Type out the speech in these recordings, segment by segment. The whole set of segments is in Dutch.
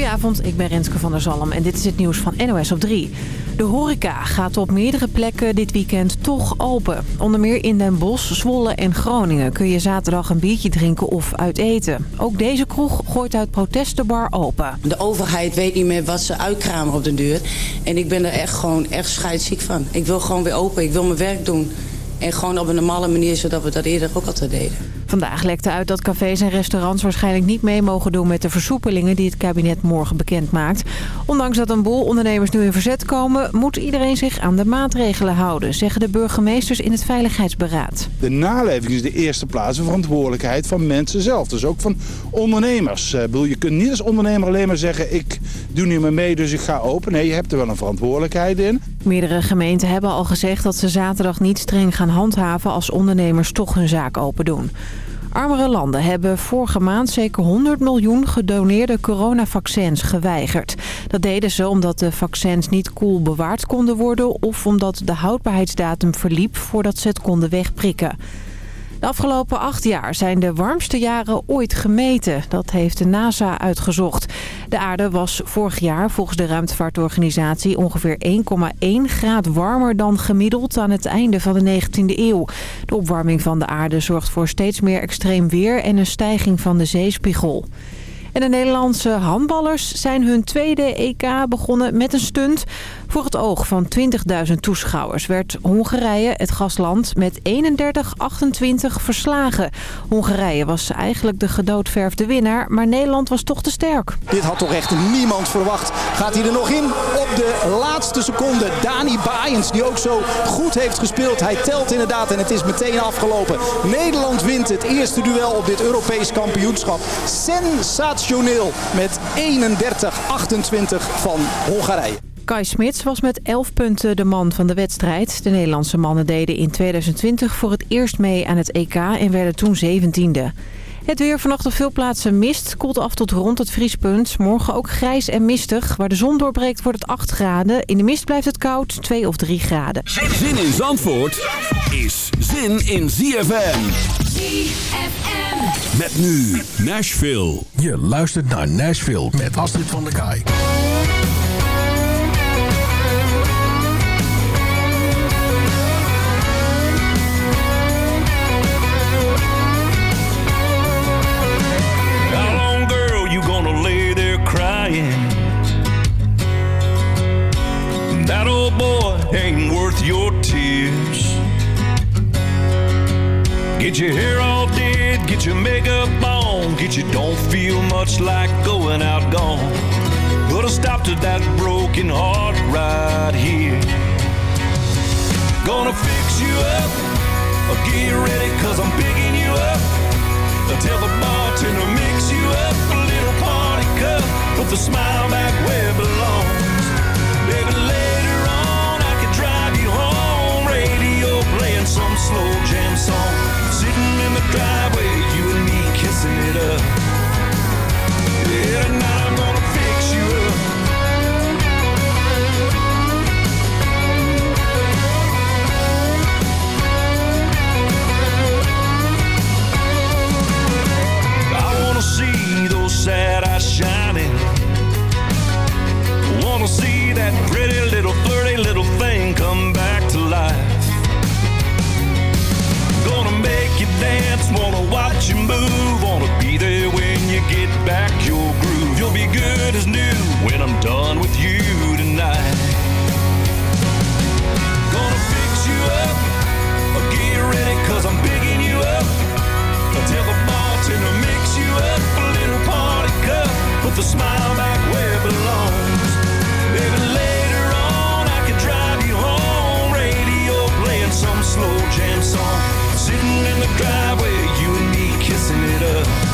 Goedenavond, ik ben Renske van der Zalm en dit is het nieuws van NOS op 3. De horeca gaat op meerdere plekken dit weekend toch open. Onder meer in Den Bosch, Zwolle en Groningen kun je zaterdag een biertje drinken of uit eten. Ook deze kroeg gooit uit protest de bar open. De overheid weet niet meer wat ze uitkramen op de deur. En ik ben er echt gewoon echt scheidsziek van. Ik wil gewoon weer open, ik wil mijn werk doen. En gewoon op een normale manier, zodat we dat eerder ook altijd deden. Vandaag lekte uit dat cafés en restaurants waarschijnlijk niet mee mogen doen met de versoepelingen die het kabinet morgen bekend maakt. Ondanks dat een boel ondernemers nu in verzet komen, moet iedereen zich aan de maatregelen houden, zeggen de burgemeesters in het Veiligheidsberaad. De naleving is de eerste plaats een verantwoordelijkheid van mensen zelf, dus ook van ondernemers. Eh, je kunt niet als ondernemer alleen maar zeggen, ik doe niet meer mee, dus ik ga open. Nee, je hebt er wel een verantwoordelijkheid in. Meerdere gemeenten hebben al gezegd dat ze zaterdag niet streng gaan handhaven als ondernemers toch hun zaak open doen. Armere landen hebben vorige maand zeker 100 miljoen gedoneerde coronavaccins geweigerd. Dat deden ze omdat de vaccins niet koel bewaard konden worden... of omdat de houdbaarheidsdatum verliep voordat ze het konden wegprikken. De afgelopen acht jaar zijn de warmste jaren ooit gemeten. Dat heeft de NASA uitgezocht. De aarde was vorig jaar volgens de ruimtevaartorganisatie ongeveer 1,1 graad warmer dan gemiddeld aan het einde van de 19e eeuw. De opwarming van de aarde zorgt voor steeds meer extreem weer en een stijging van de zeespiegel. En de Nederlandse handballers zijn hun tweede EK begonnen met een stunt. Voor het oog van 20.000 toeschouwers werd Hongarije, het gastland, met 31-28 verslagen. Hongarije was eigenlijk de gedoodverfde winnaar, maar Nederland was toch te sterk. Dit had toch echt niemand verwacht. Gaat hij er nog in? Op de laatste seconde. Dani Baaiens, die ook zo goed heeft gespeeld. Hij telt inderdaad en het is meteen afgelopen. Nederland wint het eerste duel op dit Europees kampioenschap. Sensationeel met 31-28 van Hongarije. Kai Smits was met 11 punten de man van de wedstrijd. De Nederlandse mannen deden in 2020 voor het eerst mee aan het EK en werden toen 17e. Het weer vannacht op veel plaatsen mist. Koelt af tot rond het vriespunt. Morgen ook grijs en mistig. Waar de zon doorbreekt wordt het 8 graden. In de mist blijft het koud, 2 of 3 graden. Zin in Zandvoort is zin in ZFM. ZFM. Met nu Nashville. Je luistert naar Nashville met Astrid van der Kaai. That old boy ain't worth your tears. Get your hair all did, get your makeup on, get you don't feel much like going out gone. Put a stop to that broken heart right here. Gonna fix you up, get ready, cause I'm picking you up. Tell the bartender mix you up a little party cup. Put the smile back where it belongs. Playing some slow jam song. Sitting in the driveway, you and me kissing it up. Yeah, tonight I'm gonna fix you up. I wanna see those sad eyes back your groove. You'll be good as new when I'm done with you tonight. Gonna fix you up, get ready cause I'm picking you up. Tell the bartender mix you up a little party cup. Put the smile back where it belongs. Baby, later on I could drive you home. Radio playing some slow jam song. Sitting in the driveway, you and me kissing it up.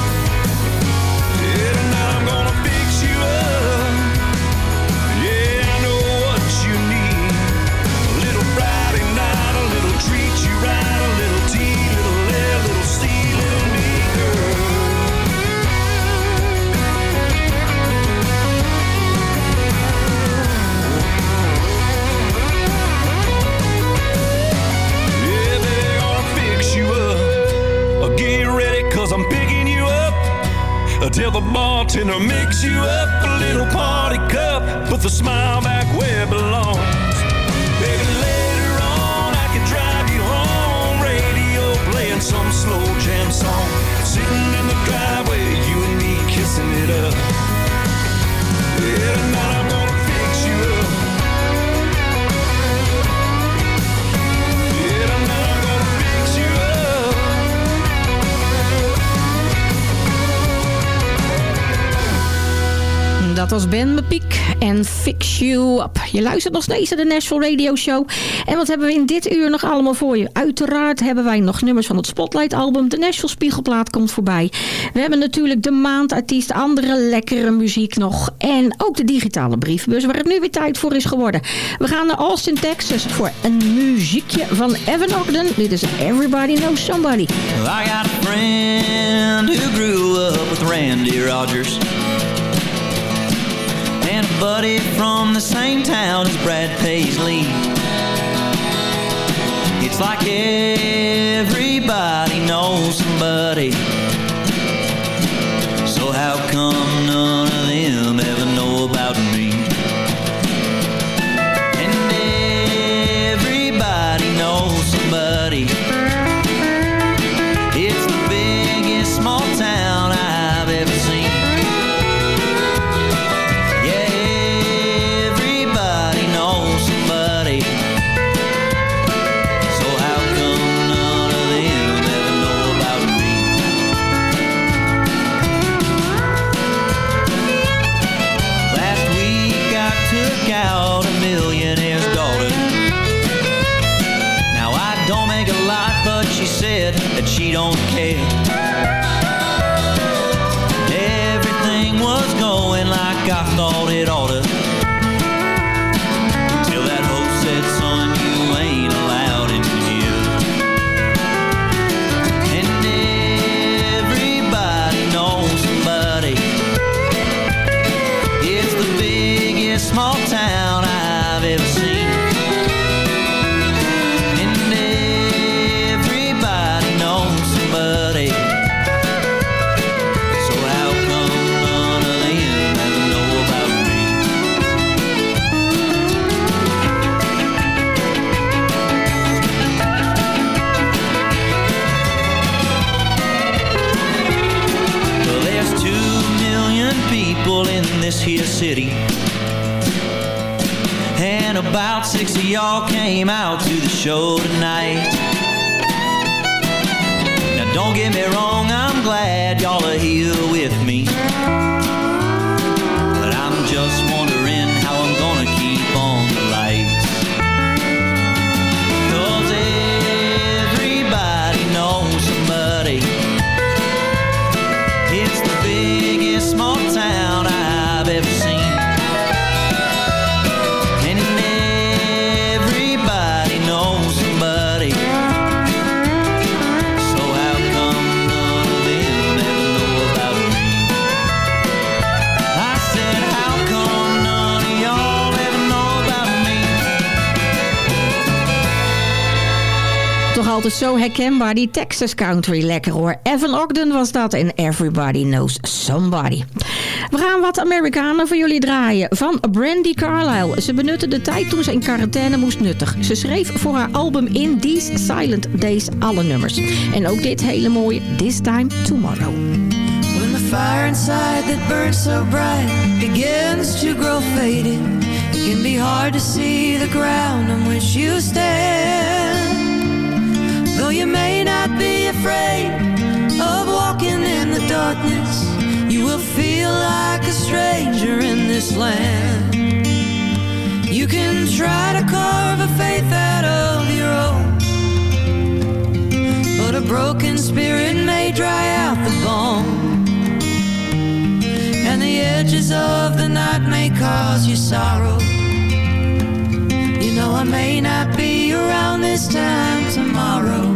Gonna fix you up. I'm picking you bartender mix you up a little party cup. Put the smile back where it belongs. Baby, later on I can drive you home. Radio playing some slow jam song. Sitting in the driveway, you and me kissing it up. Yeah, tonight Dat was Ben Mepiek en Fix You Up. Je luistert nog steeds naar de Nashville Radio Show. En wat hebben we in dit uur nog allemaal voor je? Uiteraard hebben wij nog nummers van het Spotlight album. De Nashville Spiegelplaat komt voorbij. We hebben natuurlijk de maandartiest, andere lekkere muziek nog. En ook de digitale brievenbus waar het nu weer tijd voor is geworden. We gaan naar Austin, Texas voor een muziekje van Evan Ogden. Dit is Everybody Knows Somebody. I got a friend who grew up with Randy Rogers. Buddy from the same town as Brad Paisley. It's like everybody knows somebody. So how come none of them ever know about me? Altijd zo herkenbaar, die Texas country. Lekker hoor. Evan Ogden was dat en Everybody Knows Somebody. We gaan wat Amerikanen voor jullie draaien. Van Brandy Carlisle. Ze benutte de tijd toen ze in quarantaine moest nuttig. Ze schreef voor haar album In These Silent Days alle nummers. En ook dit hele mooie This Time Tomorrow. When the fire inside that burns so bright begins to grow faded, it can be hard to see the ground on which you stand. You may not be afraid of walking in the darkness, you will feel like a stranger in this land. You can try to carve a faith out of your own, but a broken spirit may dry out the bone. And the edges of the night may cause you sorrow. You know I may not be around this time tomorrow,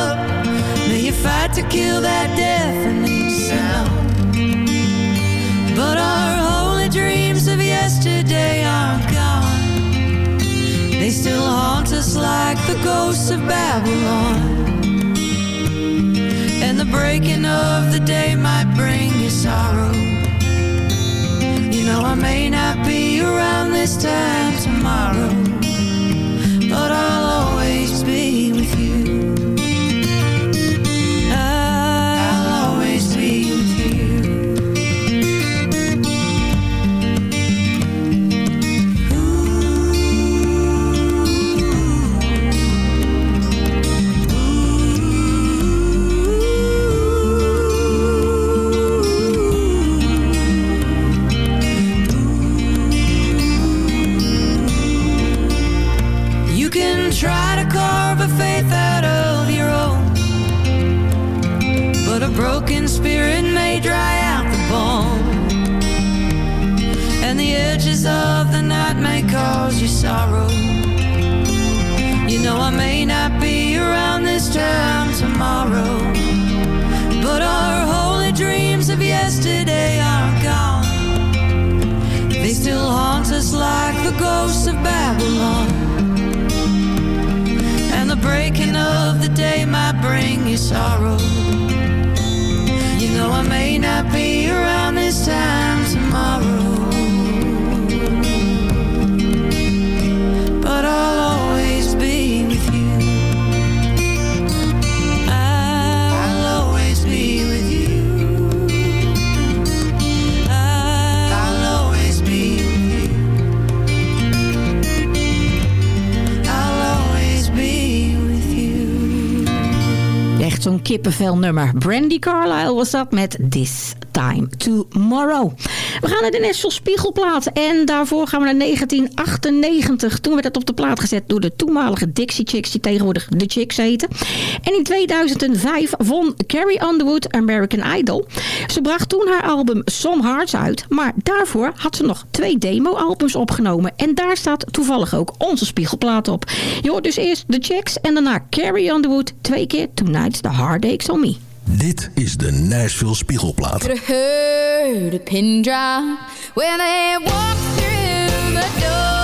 You fight to kill that deafening sound. But our holy dreams of yesterday are gone. They still haunt us like the ghosts of Babylon. And the breaking of the day might bring you sorrow. You know, I may not be around this time tomorrow, edges of the night may cause you sorrow. You know I may not be around this time tomorrow, but our holy dreams of yesterday are gone. They still haunt us like the ghosts of Babylon. And the breaking of the day might bring you sorrow. You know I may not be around zo'n kippenvel nummer. Brandy Carlisle was dat met This Time Tomorrow. We gaan naar de National Spiegelplaat. En daarvoor gaan we naar 1998. Toen werd het op de plaat gezet door de toenmalige Dixie Chicks... die tegenwoordig de Chicks heten. En in 2005 won Carrie Underwood American Idol. Ze bracht toen haar album Some Hearts uit. Maar daarvoor had ze nog twee demo-albums opgenomen. En daar staat toevallig ook onze spiegelplaat op. Je hoort dus eerst de Chicks en daarna Carrie Underwood... twee keer Tonight's the Hard Aches on Me. Dit is de Nashville Spiegelplaat. Heard a pin drop when they walked through the door.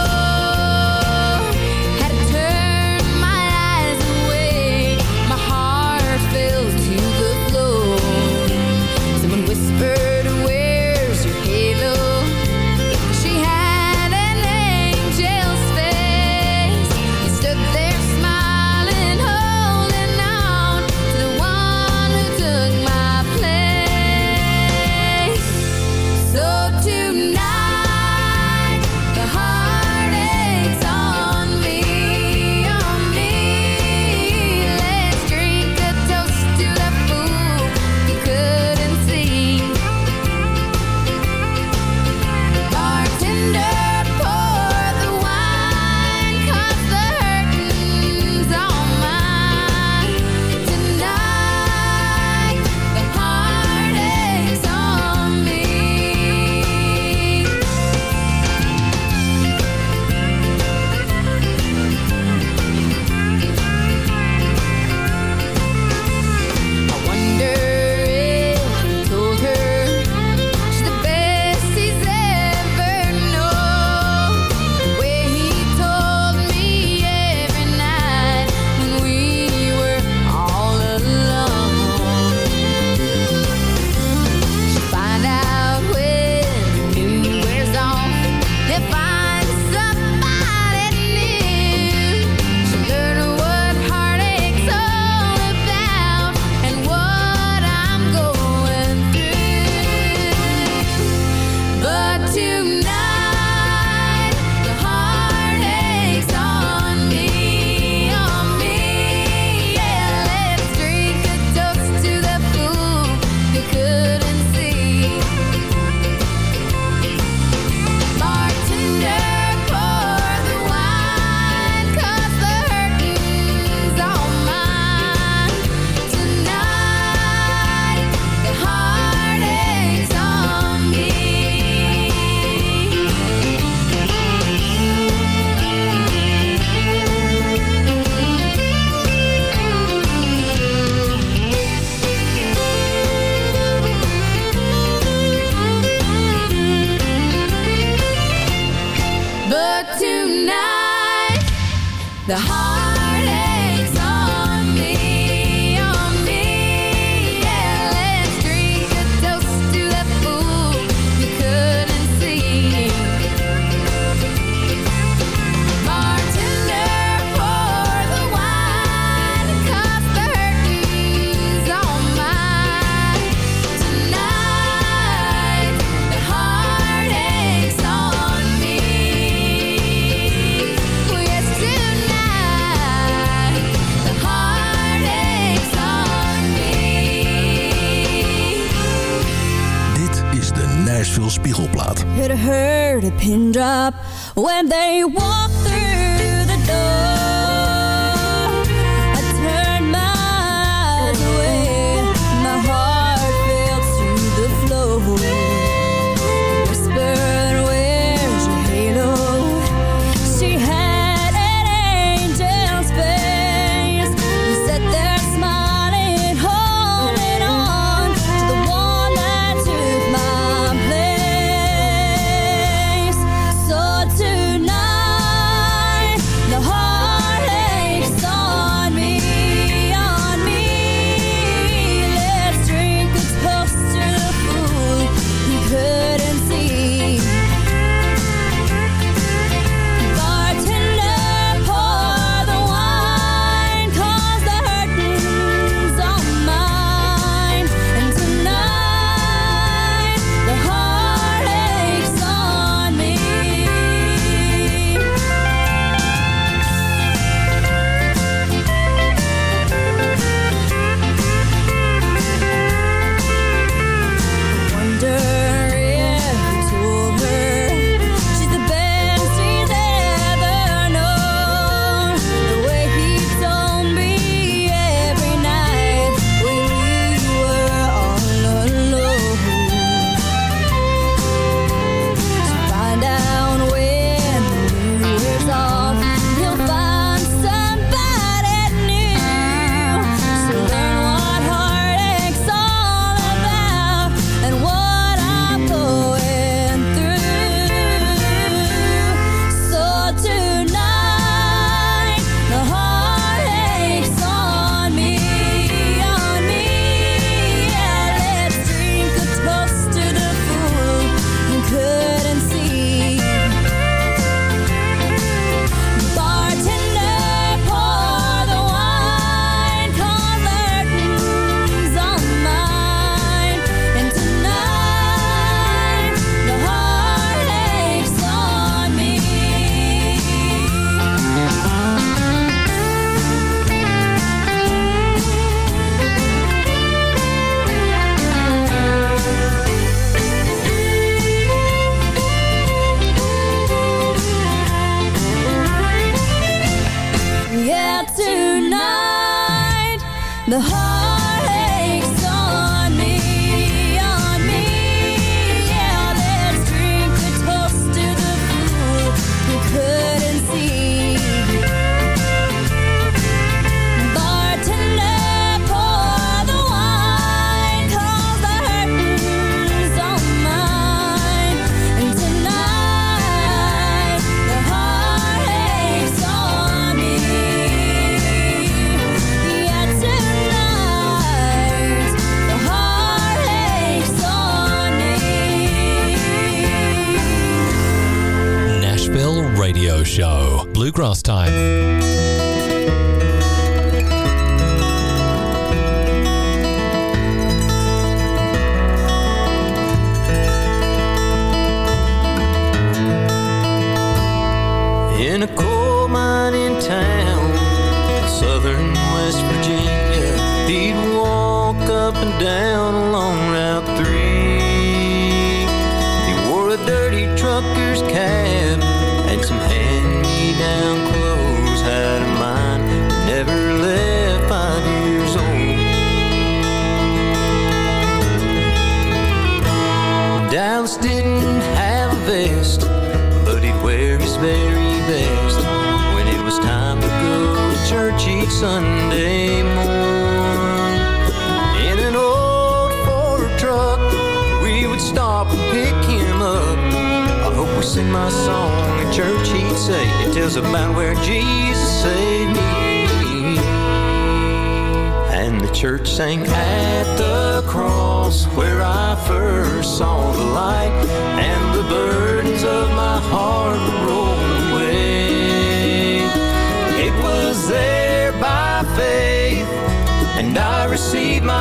When the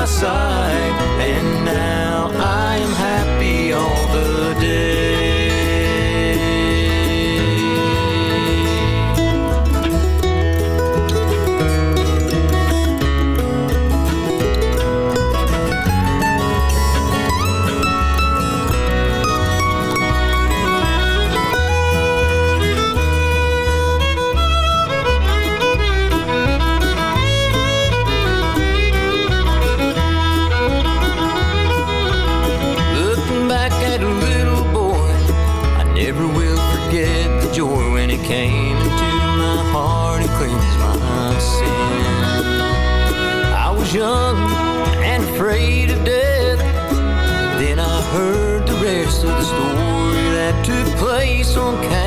sight, and now I am happy on can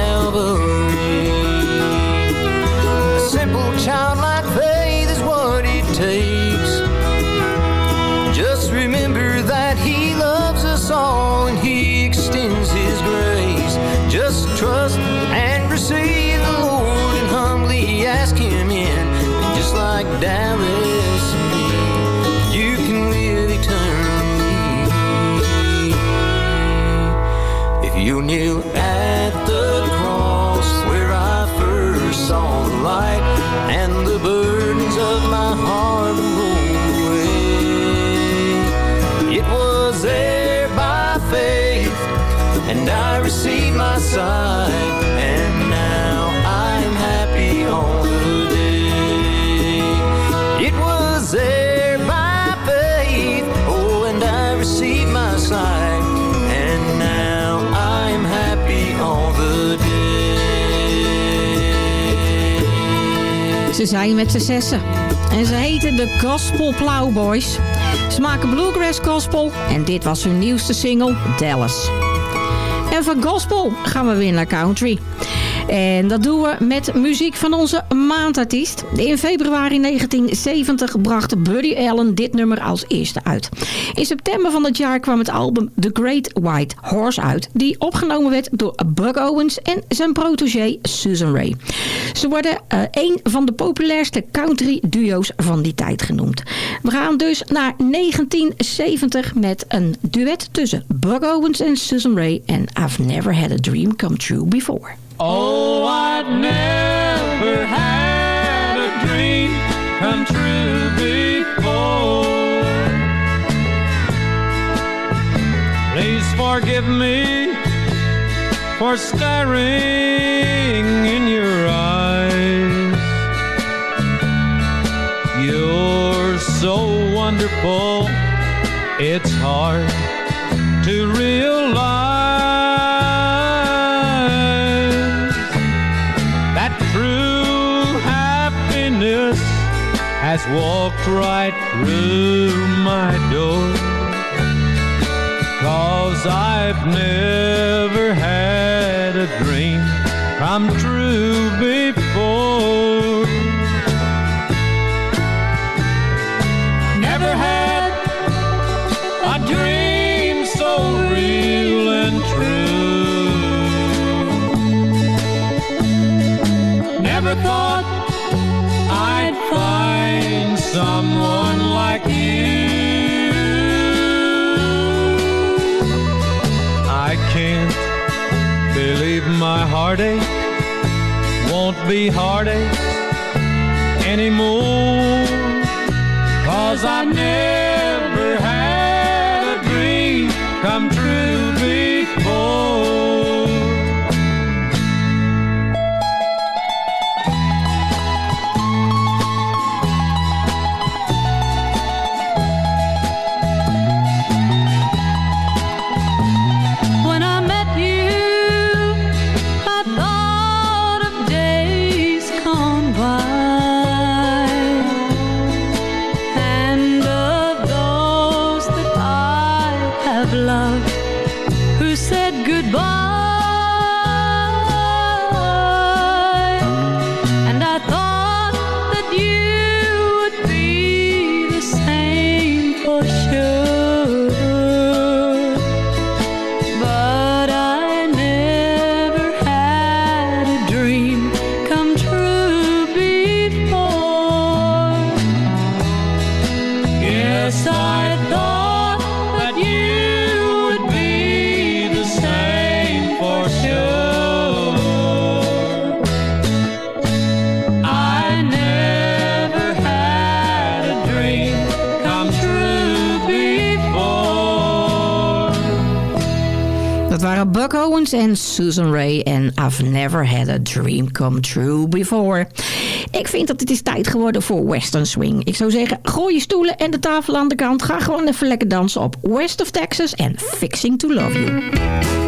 sight, and now I'm happy all the day. It was there by faith, oh, and I received my sight, and now I'm happy all the day. Ze zijn met z'n zessen. En ze heten de Gospel Plowboys. Ze maken bluegrass gospel en dit was hun nieuwste single, Dallas. Van gospel gaan we weer naar country. En dat doen we met muziek van onze maandartiest. In februari 1970 bracht Buddy Allen dit nummer als eerste uit. In september van dat jaar kwam het album The Great White Horse uit... die opgenomen werd door Buck Owens en zijn protégé Susan Ray. Ze worden eh, een van de populairste country duo's van die tijd genoemd. We gaan dus naar 1970 met een duet tussen Buck Owens en Susan Ray... en I've never had a dream come true before. Oh, I'd never had a dream come true before. Please forgive me for staring in your eyes. You're so wonderful, it's hard to realize has walked right through my door. Cause I've never had a dream come true before. Someone like you. I can't believe my heartache won't be heartache anymore. Cause I never En Susan Ray en I've Never Had a Dream Come True Before. Ik vind dat het is tijd geworden voor Western Swing. Ik zou zeggen, gooi je stoelen en de tafel aan de kant. Ga gewoon even lekker dansen op West of Texas en Fixing to Love You.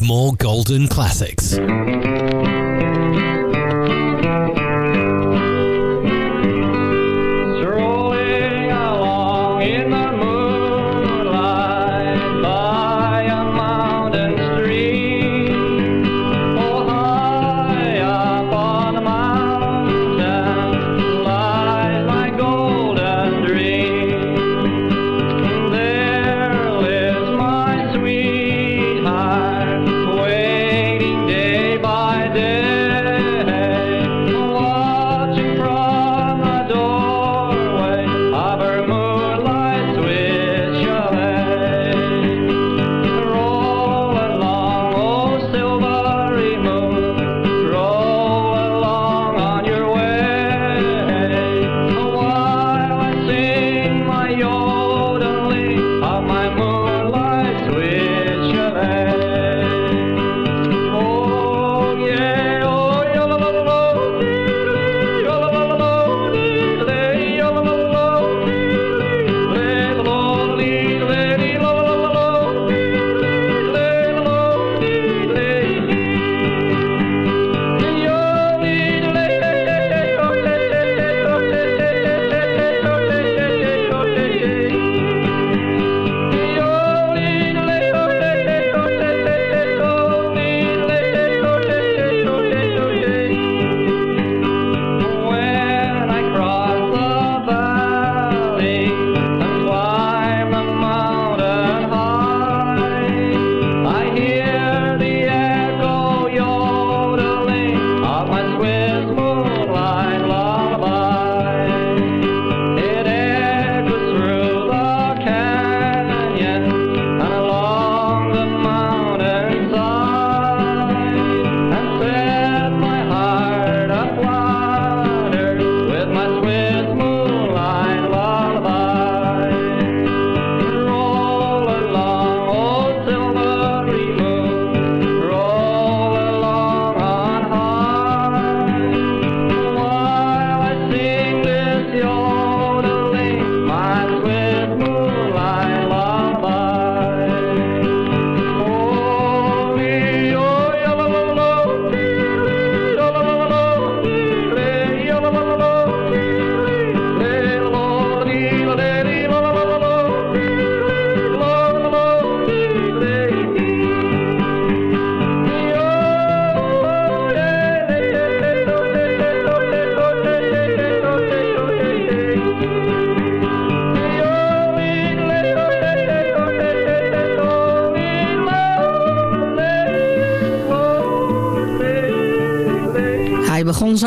more golden classics.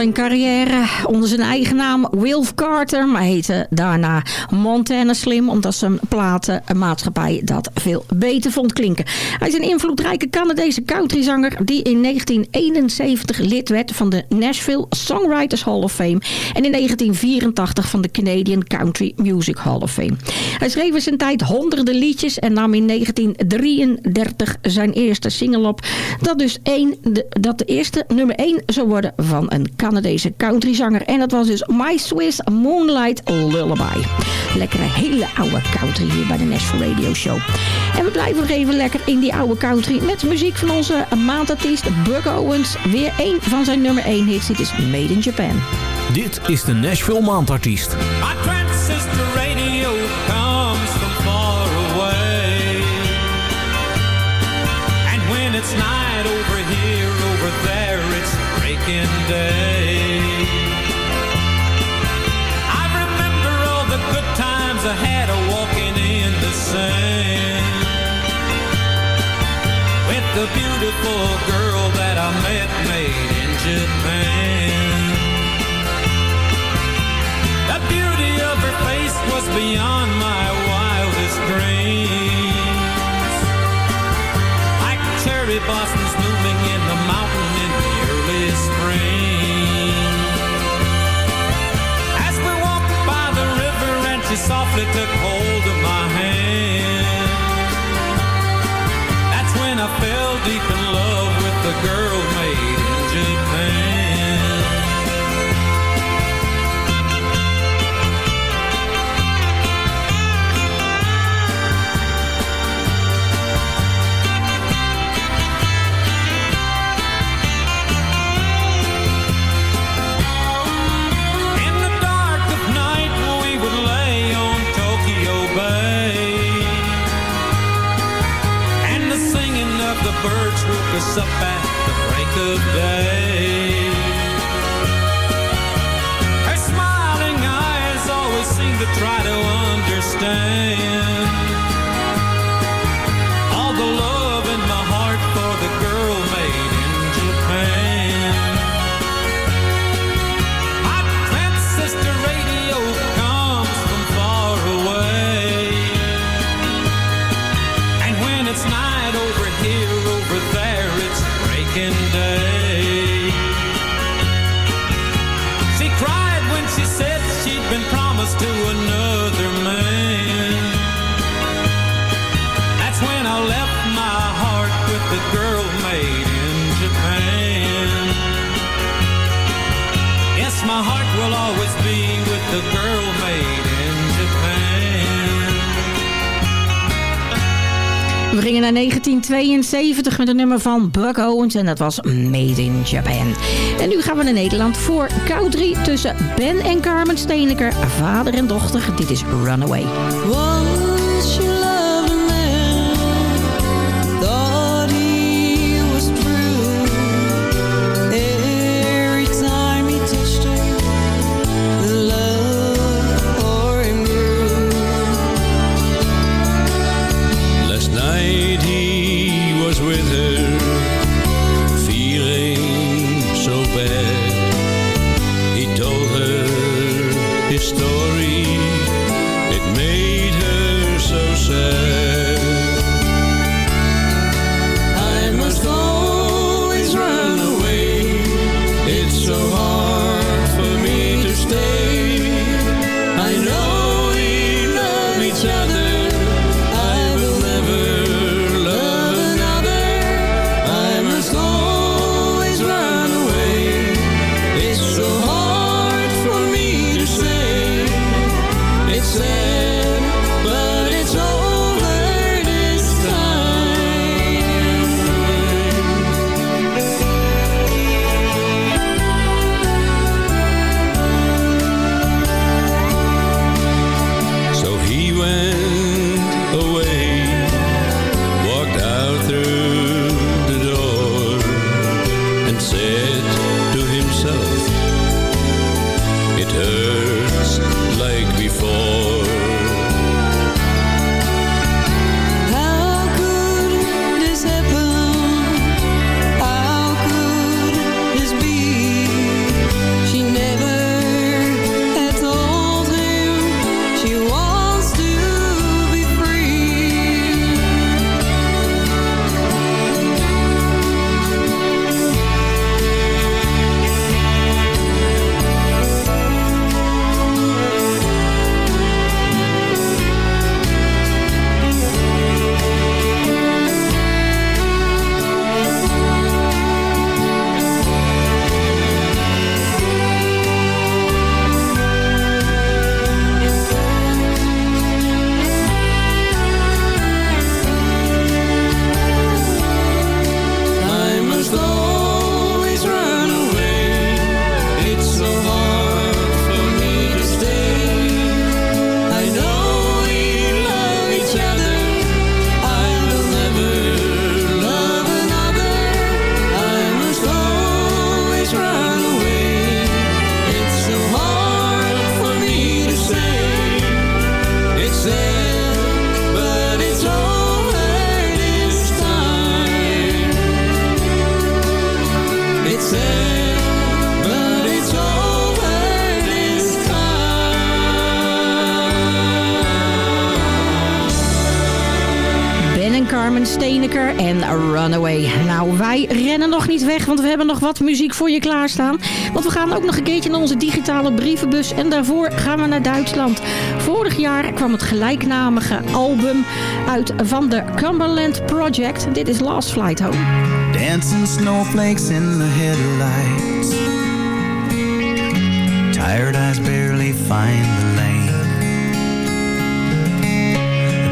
Zijn carrière onder zijn eigen naam Wilf Carter, maar heette daarna Montana Slim, omdat zijn platenmaatschappij dat veel beter vond klinken. Hij is een invloedrijke Canadese countryzanger die in 1971 lid werd van de Nashville Songwriters Hall of Fame en in 1984 van de Canadian Country Music Hall of Fame. Hij schreef in zijn tijd honderden liedjes en nam in 1933 zijn eerste single op, dat dus één, dat de eerste nummer 1 zou worden van een Canadese countryzanger. En dat was dus My Swiss Moonlight Lullaby. Lekkere, hele oude country hier bij de Nashville Radio Show. En we blijven nog even lekker in die oude country met muziek van onze maandartiest Buck Owens. Weer één van zijn nummer 1 hits. Dit is Made in Japan. Dit is de Nashville Maandartiest. Beyond my wildest dreams. Like cherry blossoms 1972 met een nummer van Buck Owens en dat was Made in Japan. En nu gaan we naar Nederland voor country tussen Ben en Carmen Steeneker, vader en dochter. Dit is Runaway. Story, en Runaway. Nou, wij rennen nog niet weg, want we hebben nog wat muziek voor je klaarstaan. Want we gaan ook nog een keertje naar onze digitale brievenbus en daarvoor gaan we naar Duitsland. Vorig jaar kwam het gelijknamige album uit van de Cumberland Project. Dit is Last Flight Home. Dancing snowflakes in the headlights Tired eyes barely find the lane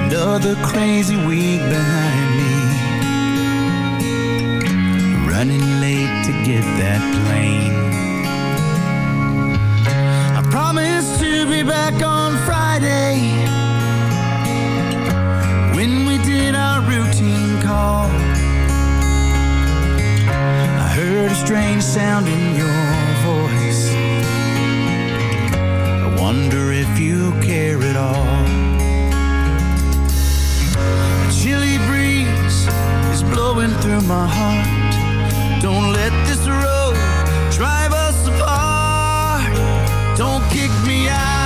Another crazy week behind Running late to get that plane. I promised to be back on Friday. When we did our routine call I heard a strange sound in your voice. I wonder if you care at all. A chilly breeze is blowing through my heart Don't let this road drive us apart. Don't kick me out, out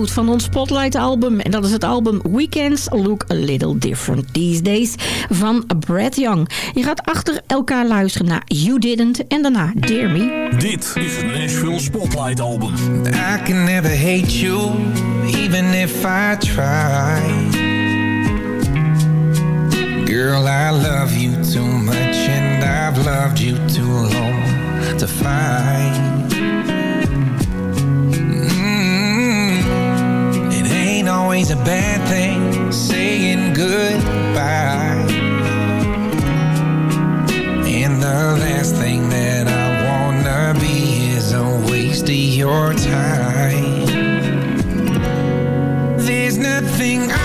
goed van ons Spotlight album. En dat is het album Weekends Look a Little Different These Days van Brad Young. Je gaat achter elkaar luisteren naar You Didn't en daarna Dear Me. Dit is het Nashville Spotlight Album. I can never hate you, even if I try. Girl, I love you too much and I've loved you too long to fight. Always a bad thing saying goodbye. And the last thing that I wanna be is a waste of your time. There's nothing I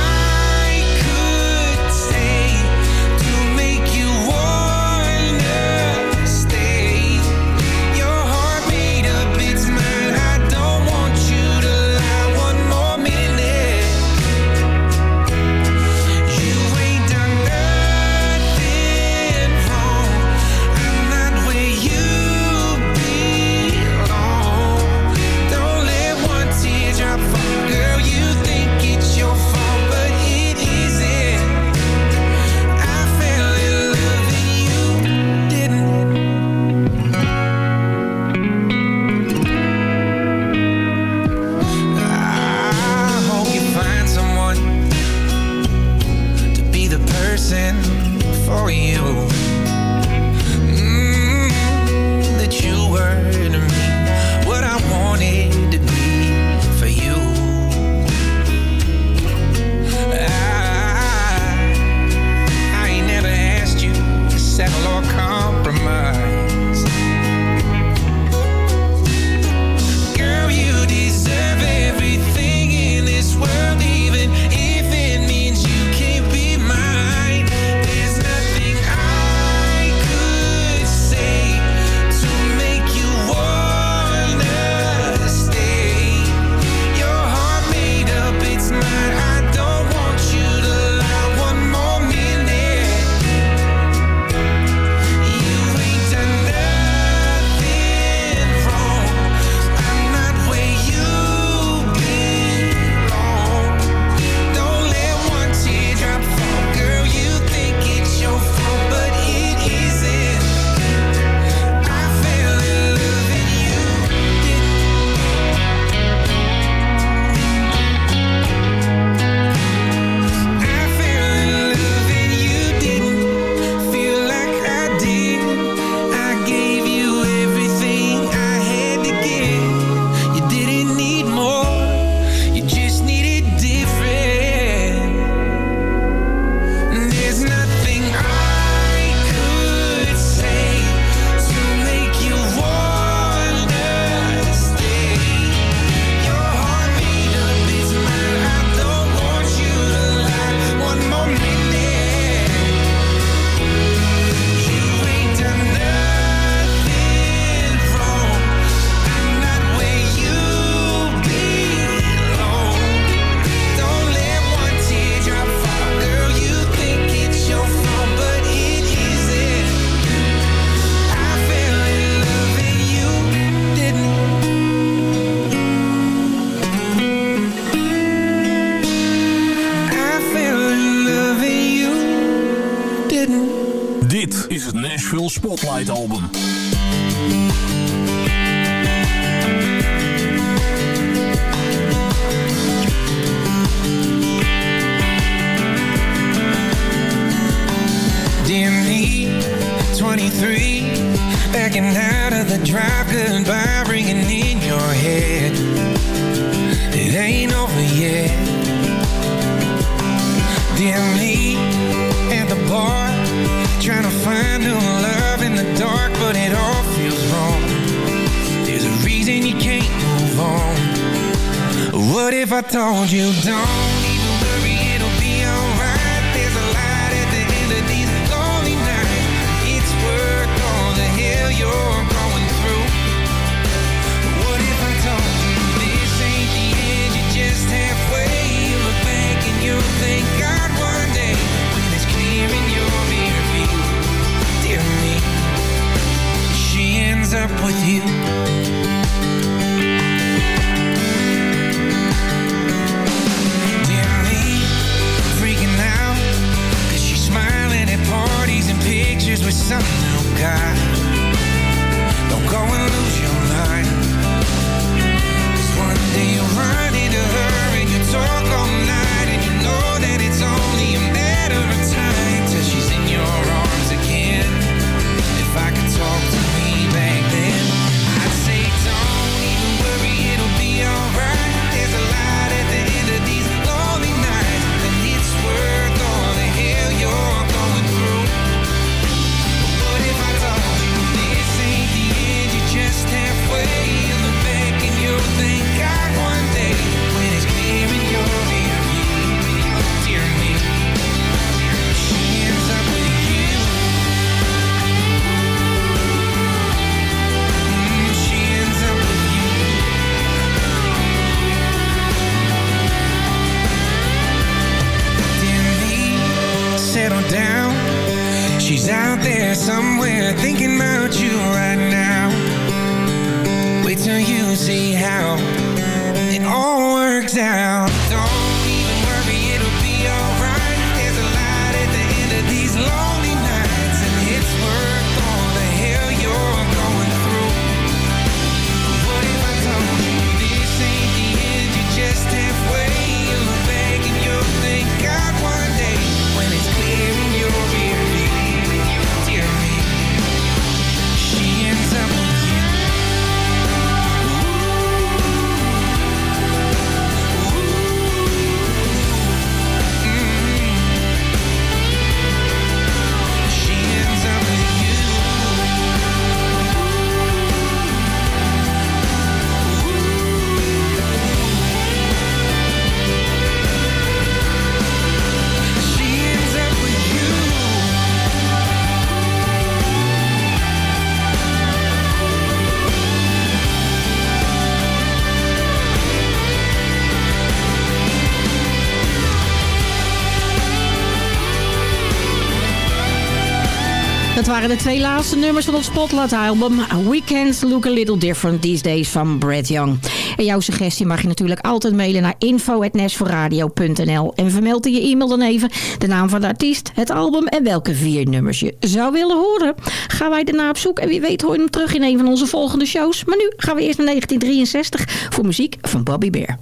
dat waren de twee laatste nummers van ons Spotlight-album. Weekends Look a Little Different These Days van Brad Young. En jouw suggestie mag je natuurlijk altijd mailen naar info.nashforradio.nl. En vermeld in je e-mail dan even de naam van de artiest, het album en welke vier nummers je zou willen horen. Gaan wij daarna op zoek en wie weet hoor je hem terug in een van onze volgende shows. Maar nu gaan we eerst naar 1963 voor muziek van Bobby Bear.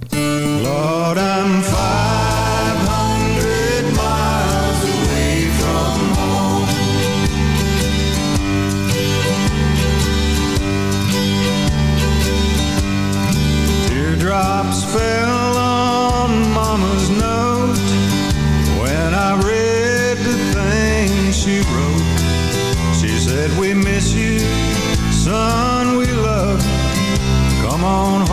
Lord, I'm fine. drops fell on Mama's note When I read the thing she wrote She said, we miss you, son, we love you. Come on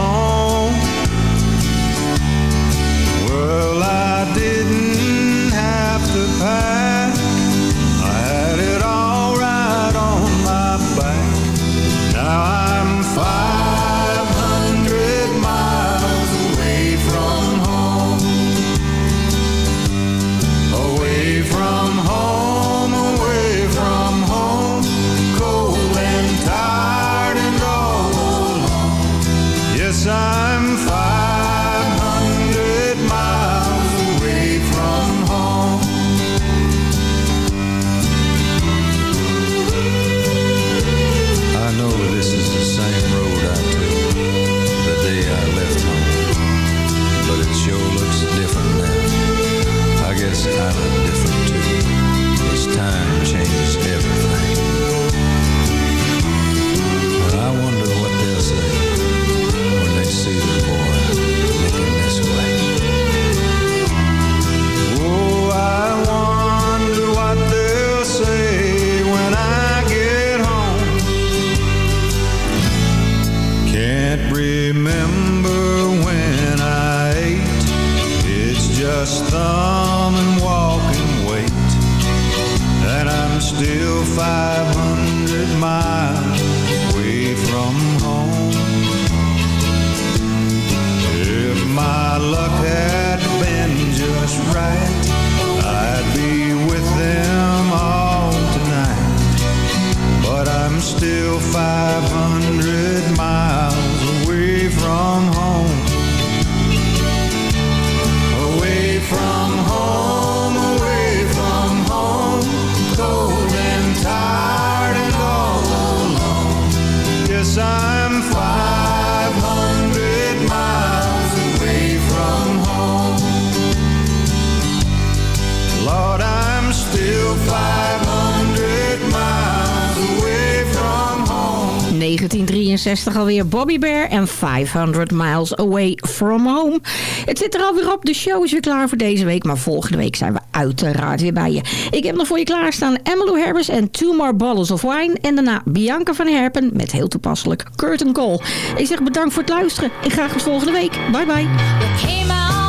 alweer Bobby Bear en 500 Miles Away From Home. Het zit er alweer op. De show is weer klaar voor deze week. Maar volgende week zijn we uiteraard weer bij je. Ik heb nog voor je klaarstaan Emmylou Harris en Two More Bottles of Wine. En daarna Bianca van Herpen met heel toepasselijk Curtain Call. Ik zeg bedankt voor het luisteren Ik graag tot volgende week. Bye bye.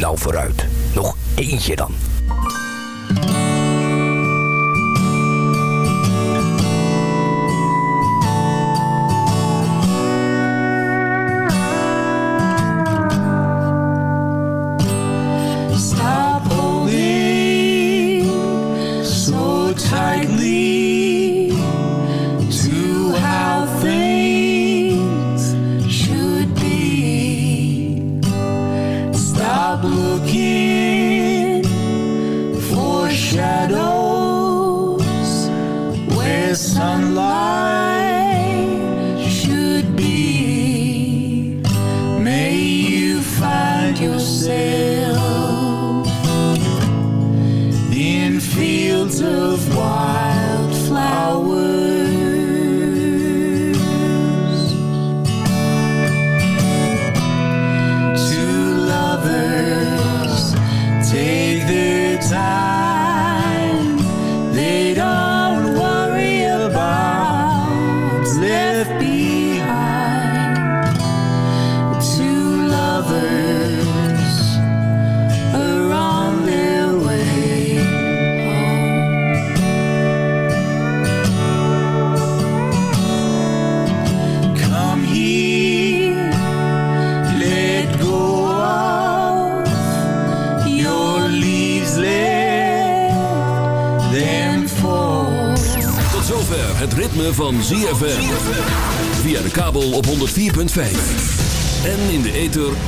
Nou vooruit. Nog eentje dan.